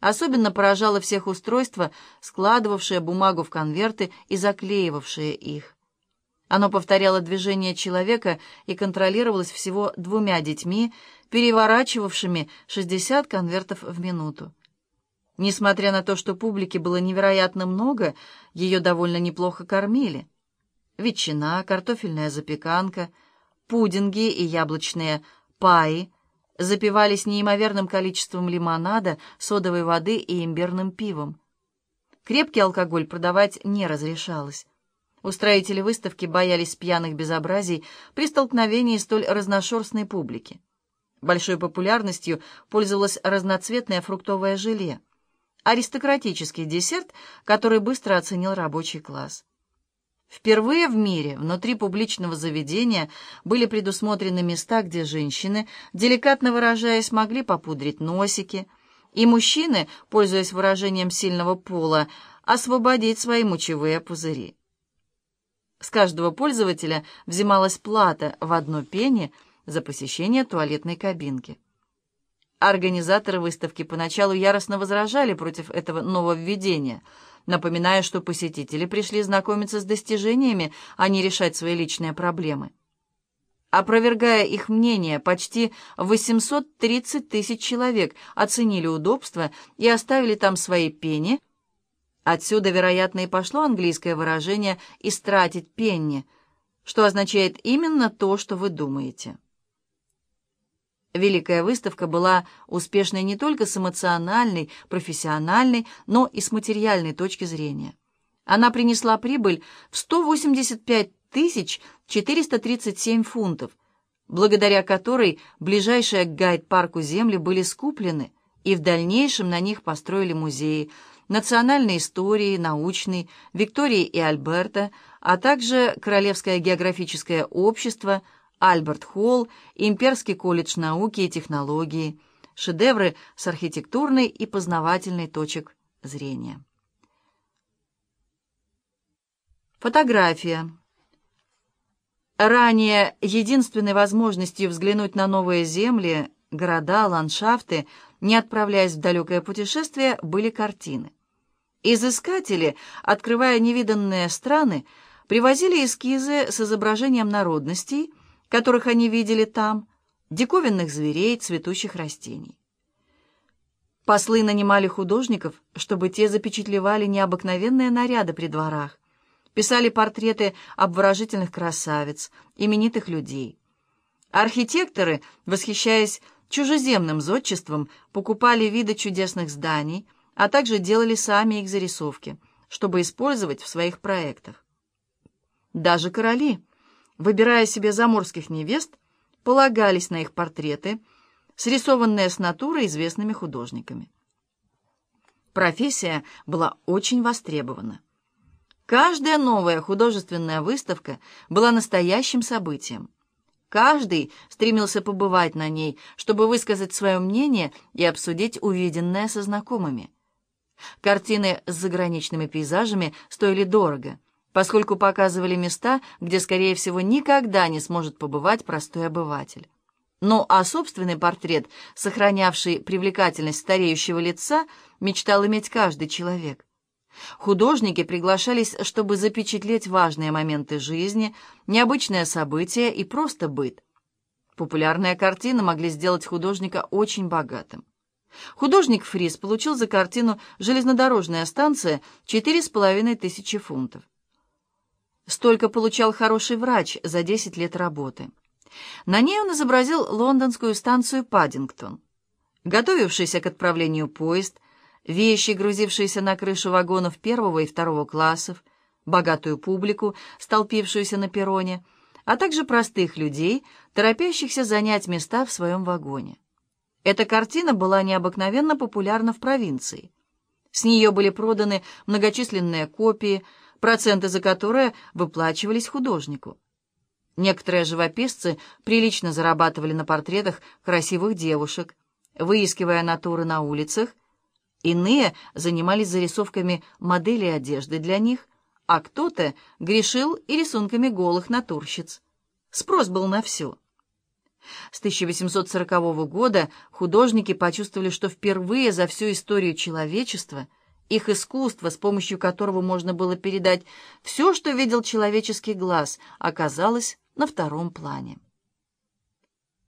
Особенно поражало всех устройство, складывавшее бумагу в конверты и заклеивавшее их. Оно повторяло движение человека и контролировалось всего двумя детьми, переворачивавшими 60 конвертов в минуту. Несмотря на то, что публики было невероятно много, ее довольно неплохо кормили. Ветчина, картофельная запеканка, пудинги и яблочные паи запивались неимоверным количеством лимонада, содовой воды и имбирным пивом. Крепкий алкоголь продавать не разрешалось. Устроители выставки боялись пьяных безобразий при столкновении столь разношерстной публики. Большой популярностью пользовалось разноцветное фруктовое желе, аристократический десерт, который быстро оценил рабочий класс. Впервые в мире внутри публичного заведения были предусмотрены места, где женщины, деликатно выражаясь, могли попудрить носики, и мужчины, пользуясь выражением сильного пола, освободить свои мочевые пузыри. С каждого пользователя взималась плата в одно пени за посещение туалетной кабинки. Организаторы выставки поначалу яростно возражали против этого нововведения, напоминая, что посетители пришли знакомиться с достижениями, а не решать свои личные проблемы. Опровергая их мнение, почти 830 тысяч человек оценили удобство и оставили там свои пени – Отсюда, вероятно, и пошло английское выражение «истратить пенни», что означает именно то, что вы думаете. Великая выставка была успешной не только с эмоциональной, профессиональной, но и с материальной точки зрения. Она принесла прибыль в 185 437 фунтов, благодаря которой ближайшие к гайд-парку земли были скуплены, и в дальнейшем на них построили музеи, национальной истории, научной, Виктории и Альберта, а также Королевское географическое общество, Альберт Холл, Имперский колледж науки и технологии, шедевры с архитектурной и познавательной точек зрения. Фотография. Ранее единственной возможностью взглянуть на новые земли, города, ландшафты, не отправляясь в далекое путешествие, были картины. Изыскатели, открывая невиданные страны, привозили эскизы с изображением народностей, которых они видели там, диковинных зверей, цветущих растений. Послы нанимали художников, чтобы те запечатлевали необыкновенные наряды при дворах, писали портреты обворожительных красавиц, именитых людей. Архитекторы, восхищаясь чужеземным зодчеством, покупали виды чудесных зданий – а также делали сами их зарисовки, чтобы использовать в своих проектах. Даже короли, выбирая себе заморских невест, полагались на их портреты, срисованные с натуры известными художниками. Профессия была очень востребована. Каждая новая художественная выставка была настоящим событием. Каждый стремился побывать на ней, чтобы высказать свое мнение и обсудить увиденное со знакомыми. Картины с заграничными пейзажами стоили дорого, поскольку показывали места, где, скорее всего, никогда не сможет побывать простой обыватель. Ну а собственный портрет, сохранявший привлекательность стареющего лица, мечтал иметь каждый человек. Художники приглашались, чтобы запечатлеть важные моменты жизни, необычные события и просто быт. Популярные картины могли сделать художника очень богатым. Художник Фрис получил за картину «Железнодорожная станция» четыре с половиной тысячи фунтов. Столько получал хороший врач за 10 лет работы. На ней он изобразил лондонскую станцию Паддингтон. Готовившийся к отправлению поезд, вещи, грузившиеся на крышу вагонов первого и второго классов, богатую публику, столпившуюся на перроне, а также простых людей, торопящихся занять места в своем вагоне. Эта картина была необыкновенно популярна в провинции. С нее были проданы многочисленные копии, проценты за которые выплачивались художнику. Некоторые живописцы прилично зарабатывали на портретах красивых девушек, выискивая натуры на улицах. Иные занимались зарисовками моделей одежды для них, а кто-то грешил и рисунками голых натурщиц. Спрос был на все. С 1840 года художники почувствовали, что впервые за всю историю человечества их искусство, с помощью которого можно было передать все, что видел человеческий глаз, оказалось на втором плане.